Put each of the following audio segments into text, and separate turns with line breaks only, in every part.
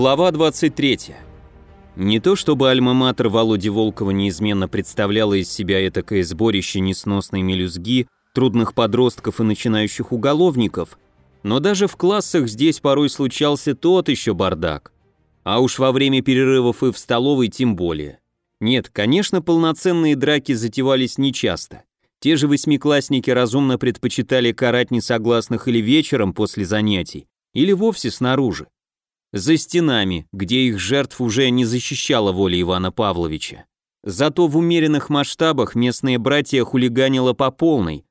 Глава 23. Не то чтобы альма-матер Володи Волкова неизменно представляла из себя этакое сборище несносной мелюзги, трудных подростков и начинающих уголовников, но даже в классах здесь порой случался тот еще бардак. А уж во время перерывов и в столовой тем более. Нет, конечно, полноценные драки затевались нечасто. Те же восьмиклассники разумно предпочитали карать несогласных или вечером после занятий, или вовсе снаружи за стенами, где их жертв уже не защищала воля Ивана Павловича. Зато в умеренных масштабах местные братья хулиганило по полной.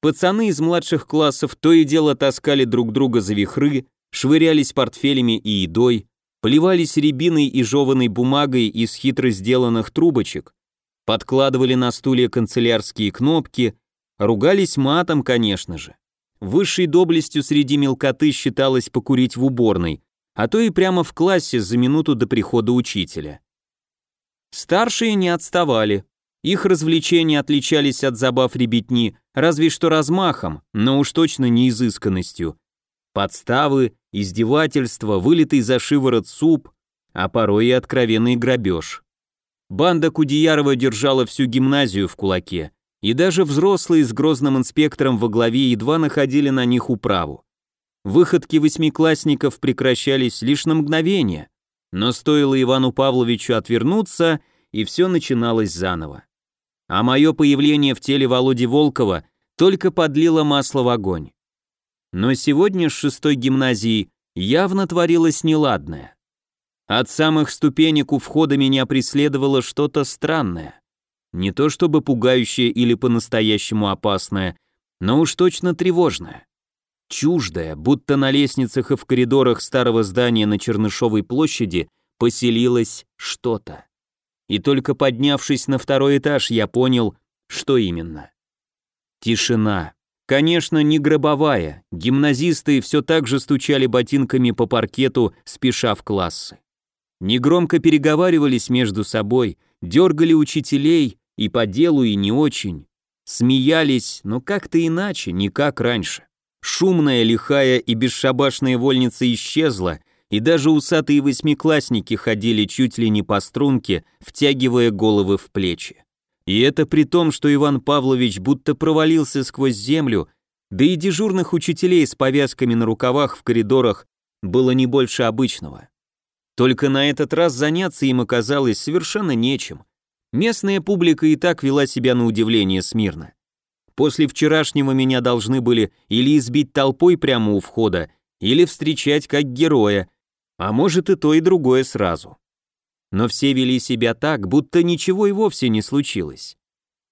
Пацаны из младших классов то и дело таскали друг друга за вихры, швырялись портфелями и едой, поливались рябиной и жеванной бумагой из хитро сделанных трубочек, подкладывали на стулья канцелярские кнопки, ругались матом, конечно же. Высшей доблестью среди мелкоты считалось покурить в уборной, а то и прямо в классе за минуту до прихода учителя. Старшие не отставали. Их развлечения отличались от забав ребятни, разве что размахом, но уж точно не изысканностью. Подставы, издевательства, вылитый за шиворот суп, а порой и откровенный грабеж. Банда Кудеярова держала всю гимназию в кулаке, и даже взрослые с грозным инспектором во главе едва находили на них управу. Выходки восьмиклассников прекращались лишь на мгновение, но стоило Ивану Павловичу отвернуться, и все начиналось заново. А мое появление в теле Володи Волкова только подлило масло в огонь. Но сегодня с шестой гимназии явно творилось неладное. От самых ступенек у входа меня преследовало что-то странное. Не то чтобы пугающее или по-настоящему опасное, но уж точно тревожное чуждое, будто на лестницах и в коридорах старого здания на Чернышовой площади поселилось что-то. И только поднявшись на второй этаж, я понял, что именно. Тишина. Конечно, не гробовая, гимназисты все так же стучали ботинками по паркету, спеша в классы. Негромко переговаривались между собой, дергали учителей и по делу, и не очень. Смеялись, но как-то иначе, не как раньше. Шумная, лихая и бесшабашная вольница исчезла, и даже усатые восьмиклассники ходили чуть ли не по струнке, втягивая головы в плечи. И это при том, что Иван Павлович будто провалился сквозь землю, да и дежурных учителей с повязками на рукавах в коридорах было не больше обычного. Только на этот раз заняться им оказалось совершенно нечем. Местная публика и так вела себя на удивление смирно. После вчерашнего меня должны были или избить толпой прямо у входа, или встречать как героя, а может и то, и другое сразу. Но все вели себя так, будто ничего и вовсе не случилось.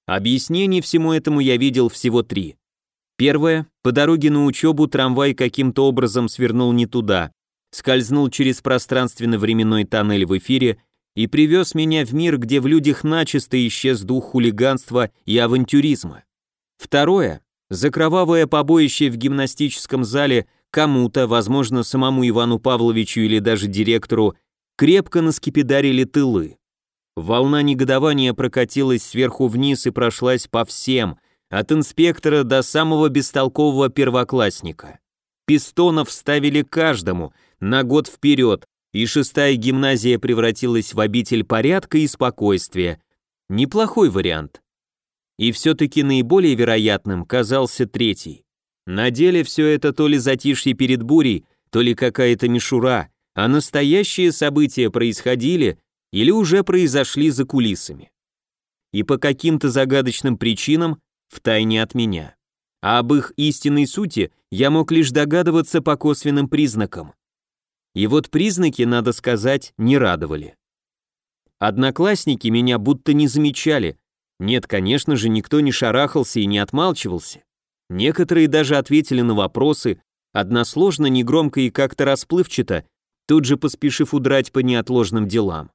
Объяснений всему этому я видел всего три. Первое, по дороге на учебу трамвай каким-то образом свернул не туда, скользнул через пространственно-временной тоннель в эфире и привез меня в мир, где в людях начисто исчез дух хулиганства и авантюризма. Второе. За кровавое побоище в гимнастическом зале кому-то, возможно, самому Ивану Павловичу или даже директору, крепко наскипидарили тылы. Волна негодования прокатилась сверху вниз и прошлась по всем, от инспектора до самого бестолкового первоклассника. Пистонов ставили каждому, на год вперед, и шестая гимназия превратилась в обитель порядка и спокойствия. Неплохой вариант. И все-таки наиболее вероятным казался третий. На деле все это то ли затишье перед бурей, то ли какая-то мишура, а настоящие события происходили или уже произошли за кулисами. И по каким-то загадочным причинам втайне от меня. А об их истинной сути я мог лишь догадываться по косвенным признакам. И вот признаки, надо сказать, не радовали. Одноклассники меня будто не замечали, нет, конечно же, никто не шарахался и не отмалчивался. Некоторые даже ответили на вопросы, односложно, негромко и как-то расплывчато, тут же поспешив удрать по неотложным делам.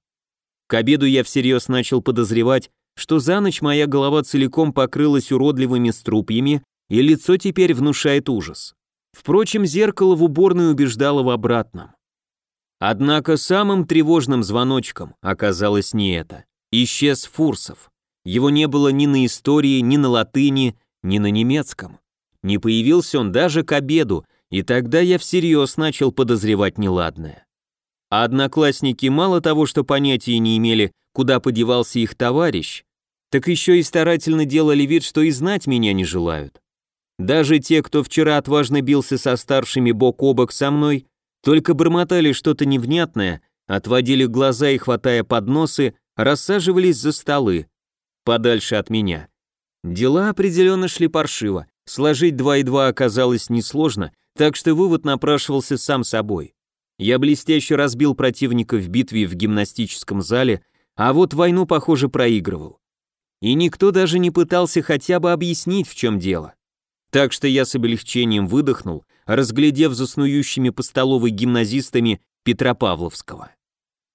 К обеду я всерьез начал подозревать, что за ночь моя голова целиком покрылась уродливыми струпьями, и лицо теперь внушает ужас. Впрочем, зеркало в уборной убеждало в обратном. Однако самым тревожным звоночком оказалось не это. Исчез Фурсов. Его не было ни на истории, ни на латыни, ни на немецком. Не появился он даже к обеду, и тогда я всерьез начал подозревать неладное. А одноклассники мало того, что понятия не имели, куда подевался их товарищ, так еще и старательно делали вид, что и знать меня не желают. Даже те, кто вчера отважно бился со старшими бок о бок со мной, только бормотали что-то невнятное, отводили глаза и, хватая подносы, рассаживались за столы, подальше от меня. Дела определенно шли паршиво, сложить два и два оказалось несложно, так что вывод напрашивался сам собой. Я блестяще разбил противника в битве в гимнастическом зале, а вот войну, похоже, проигрывал. И никто даже не пытался хотя бы объяснить, в чем дело. Так что я с облегчением выдохнул, разглядев заснующими по столовой гимназистами Петропавловского,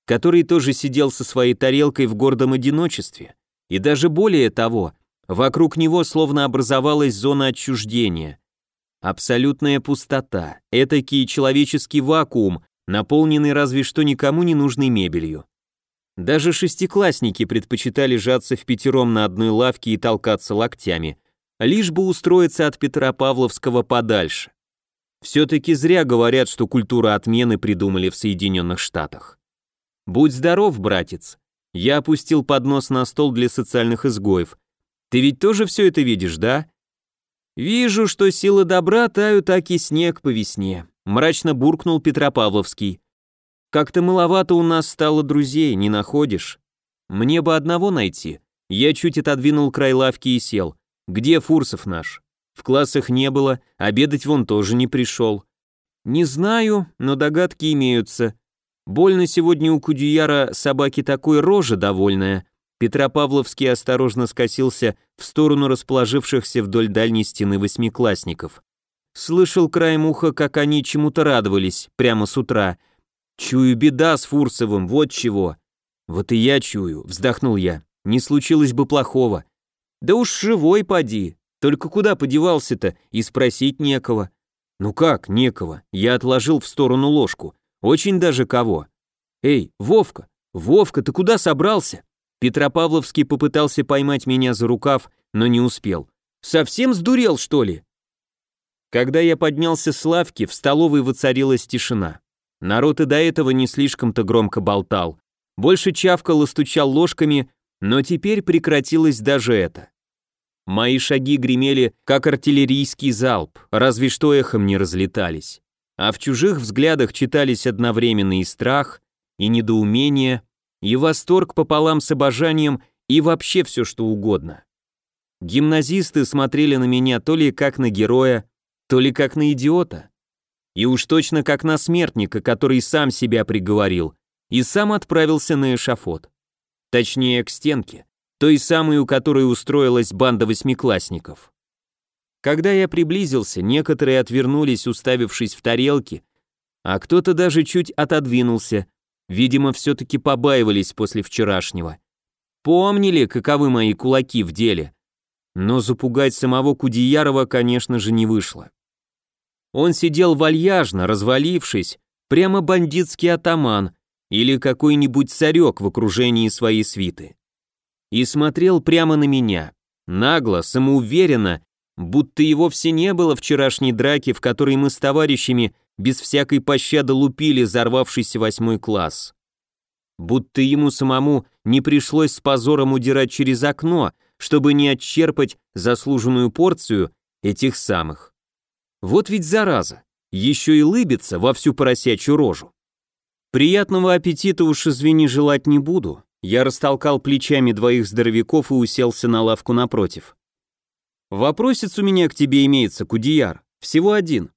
который тоже сидел со своей тарелкой в гордом одиночестве, и даже более того, вокруг него словно образовалась зона отчуждения. Абсолютная пустота, этакий человеческий вакуум, наполненный разве что никому не нужной мебелью. Даже шестиклассники предпочитали жаться в пятером на одной лавке и толкаться локтями, лишь бы устроиться от Петропавловского подальше. Все-таки зря говорят, что культура отмены придумали в Соединенных Штатах. Будь здоров, братец. Я опустил поднос на стол для социальных изгоев. Ты ведь тоже все это видишь, да? Вижу, что силы добра тают, аки снег по весне. Мрачно буркнул Петропавловский. Как-то маловато у нас стало друзей, не находишь? Мне бы одного найти. Я чуть отодвинул край лавки и сел. Где Фурсов наш? В классах не было, обедать вон тоже не пришел. Не знаю, но догадки имеются. Больно сегодня у Кудюяра собаки такой рожа довольная. Петропавловский осторожно скосился в сторону расположившихся вдоль дальней стены восьмиклассников. Слышал краем уха, как они чему-то радовались, прямо с утра. Чую беда с Фурсовым, вот чего. Вот и я чую, вздохнул я. Не случилось бы плохого. Да уж живой поди. Только куда подевался-то и спросить некого. Ну как, некого. Я отложил в сторону ложку. Очень даже кого. Эй, Вовка, Вовка, ты куда собрался? Петропавловский попытался поймать меня за рукав, но не успел. Совсем сдурел, что ли? Когда я поднялся с лавки, в столовой воцарилась тишина. Народ и до этого не слишком-то громко болтал. Больше чавкал и стучал ложками, но теперь прекратилось даже это. Мои шаги гремели, как артиллерийский залп, разве что эхом не разлетались. А в чужих взглядах читались одновременно и страх, и недоумение, и восторг пополам с обожанием, и вообще все что угодно. Гимназисты смотрели на меня то ли как на героя, то ли как на идиота. И уж точно как на смертника, который сам себя приговорил и сам отправился на эшафот. Точнее, к стенке той самой, у которой устроилась банда восьмиклассников. Когда я приблизился, некоторые отвернулись, уставившись в тарелки, а кто-то даже чуть отодвинулся, видимо, все-таки побаивались после вчерашнего. Помнили, каковы мои кулаки в деле. Но запугать самого Кудеярова, конечно же, не вышло. Он сидел вальяжно, развалившись, прямо бандитский атаман или какой-нибудь царек в окружении своей свиты и смотрел прямо на меня, нагло, самоуверенно, будто и вовсе не было вчерашней драки, в которой мы с товарищами без всякой пощады лупили взорвавшийся восьмой класс. Будто ему самому не пришлось с позором удирать через окно, чтобы не отчерпать заслуженную порцию этих самых. Вот ведь зараза, еще и лыбится во всю поросячью рожу. Приятного аппетита уж извини желать не буду, я растолкал плечами двоих здоровяков и уселся на лавку напротив. «Вопросец у меня к тебе имеется, Кудияр. Всего один».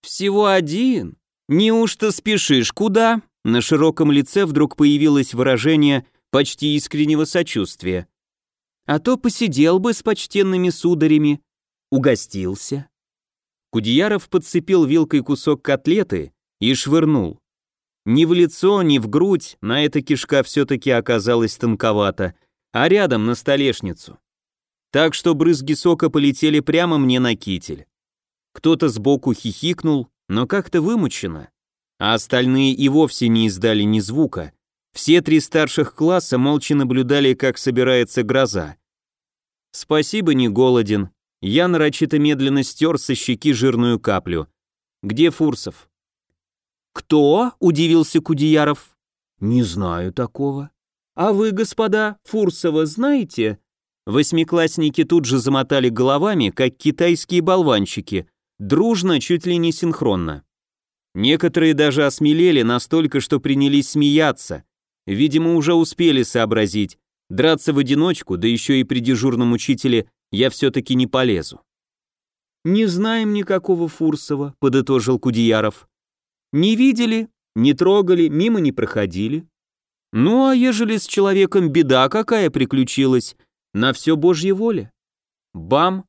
«Всего один? Неужто спешишь? Куда?» На широком лице вдруг появилось выражение почти искреннего сочувствия. «А то посидел бы с почтенными сударями. Угостился». Кудеяров подцепил вилкой кусок котлеты и швырнул. Ни в лицо, ни в грудь на эта кишка все-таки оказалась тонковата, а рядом на столешницу. Так что брызги сока полетели прямо мне на китель. Кто-то сбоку хихикнул, но как-то вымученно, а остальные и вовсе не издали ни звука. Все три старших класса молча наблюдали, как собирается гроза. Спасибо, не голоден. Я нарочито медленно стер со щеки жирную каплю. Где Фурсов? «Кто?» – удивился Кудеяров. «Не знаю такого». «А вы, господа, Фурсова знаете?» Восьмиклассники тут же замотали головами, как китайские болванчики, дружно, чуть ли не синхронно. Некоторые даже осмелели настолько, что принялись смеяться. Видимо, уже успели сообразить. Драться в одиночку, да еще и при дежурном учителе, я все-таки не полезу. «Не знаем никакого Фурсова», — подытожил Кудеяров. «Не видели, не трогали, мимо не проходили. Ну, а ежели с человеком беда какая приключилась, на все Божье воля. Бам!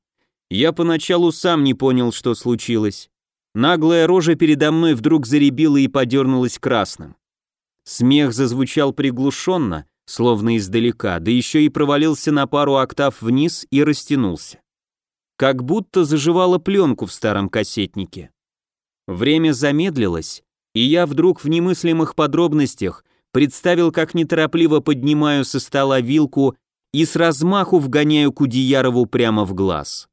Я поначалу сам не понял, что случилось. Наглая рожа передо мной вдруг заребила и подернулась красным. Смех зазвучал приглушенно, словно издалека, да еще и провалился на пару октав вниз и растянулся. Как будто заживала пленку в старом кассетнике. Время замедлилось, и я вдруг в немыслимых подробностях представил, как неторопливо поднимаю со стола вилку и с размаху вгоняю Кудеярову прямо в глаз.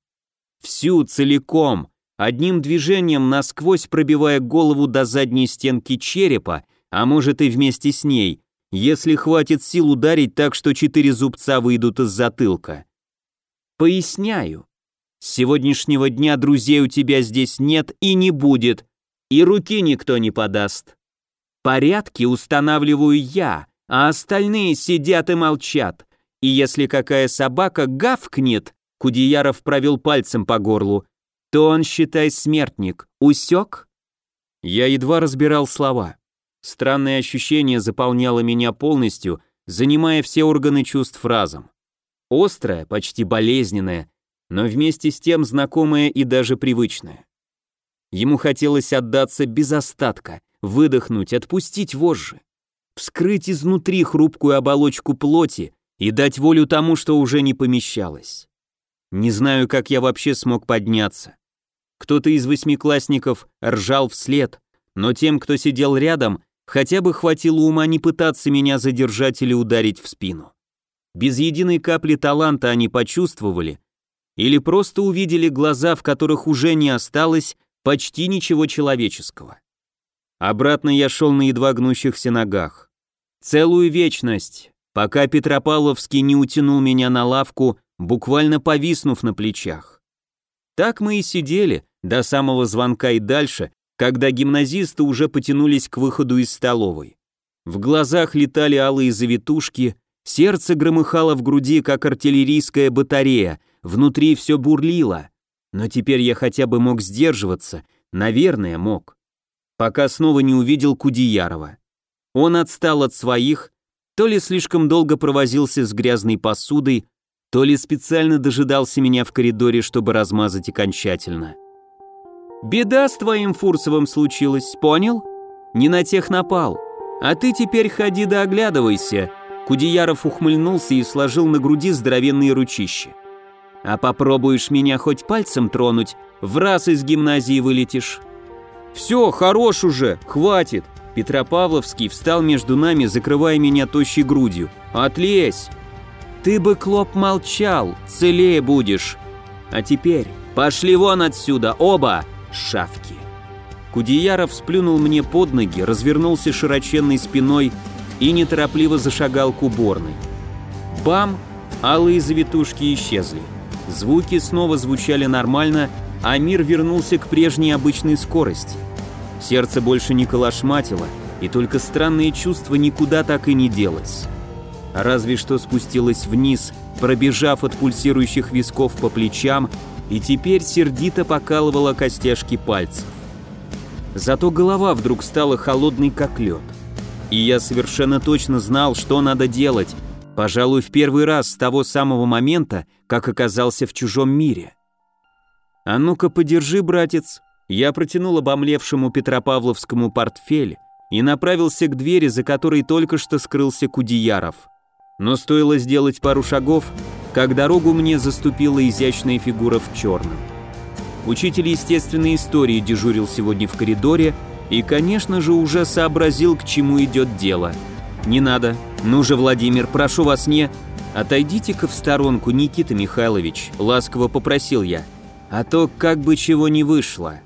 Всю целиком, одним движением насквозь пробивая голову до задней стенки черепа, а может и вместе с ней, если хватит сил ударить так, что четыре зубца выйдут из затылка. Поясняю. С сегодняшнего дня друзей у тебя здесь нет и не будет, и руки никто не подаст. Порядки устанавливаю я, а остальные сидят и молчат. И если какая собака гавкнет, Кудеяров провел пальцем по горлу, то он, считай, смертник. Усек? Я едва разбирал слова. Странное ощущение заполняло меня полностью, занимая все органы чувств разом. Острое, почти болезненное, но вместе с тем знакомое и даже привычное. Ему хотелось отдаться без остатка, выдохнуть, отпустить вожжи, вскрыть изнутри хрупкую оболочку плоти, и дать волю тому, что уже не помещалось. Не знаю, как я вообще смог подняться. Кто-то из восьмиклассников ржал вслед, но тем, кто сидел рядом, хотя бы хватило ума не пытаться меня задержать или ударить в спину. Без единой капли таланта они почувствовали или просто увидели глаза, в которых уже не осталось почти ничего человеческого. Обратно я шел на едва гнущихся ногах. Целую вечность, пока Петропавловский не утянул меня на лавку, буквально повиснув на плечах. Так мы и сидели до самого звонка и дальше, когда гимназисты уже потянулись к выходу из столовой. В глазах летали алые завитушки, сердце громыхало в груди, как артиллерийская батарея, внутри все бурлило. Но теперь я хотя бы мог сдерживаться, наверное, мог. Пока снова не увидел Кудеярова. Он отстал от своих, то ли слишком долго провозился с грязной посудой, то ли специально дожидался меня в коридоре, чтобы размазать окончательно. «Беда с твоим Фурсовым случилась, понял? Не на тех напал. А ты теперь ходи да оглядывайся». Кудеяров ухмыльнулся и сложил на груди здоровенные ручища. «А попробуешь меня хоть пальцем тронуть, в раз из гимназии вылетишь». «Все, хорош уже, хватит», Петропавловский встал между нами, закрывая меня тощей грудью. «Отлезь!» «Ты бы, Клоп, молчал, целее будешь!» «А теперь пошли вон отсюда, оба, шавки!» Кудеяров сплюнул мне под ноги, развернулся широченной спиной и неторопливо зашагал к уборной. Бам! Алые завитушки исчезли. Звуки снова звучали нормально, а мир вернулся к прежней обычной скорости. Сердце больше не колошматило, и только странное чувство никуда так и не делось. Разве что спустилось вниз, пробежав от пульсирующих висков по плечам, и теперь сердито покалывала костяшки пальцев. Зато голова вдруг стала холодной, как лед. И я совершенно точно знал, что надо делать, пожалуй, в первый раз с того самого момента, как оказался в чужом мире. «А ну-ка, подержи, братец», я протянул обомлевшему Петропавловскому портфель и направился к двери, за которой только что скрылся Кудеяров. Но стоило сделать пару шагов, как дорогу мне заступила изящная фигура в черном. Учитель естественной истории дежурил сегодня в коридоре и, конечно же, уже сообразил, к чему идет дело. «Не надо. Ну же, Владимир, прошу вас не...» «Отойдите-ка в сторонку, Никита Михайлович», — ласково попросил я. «А то как бы чего не вышло».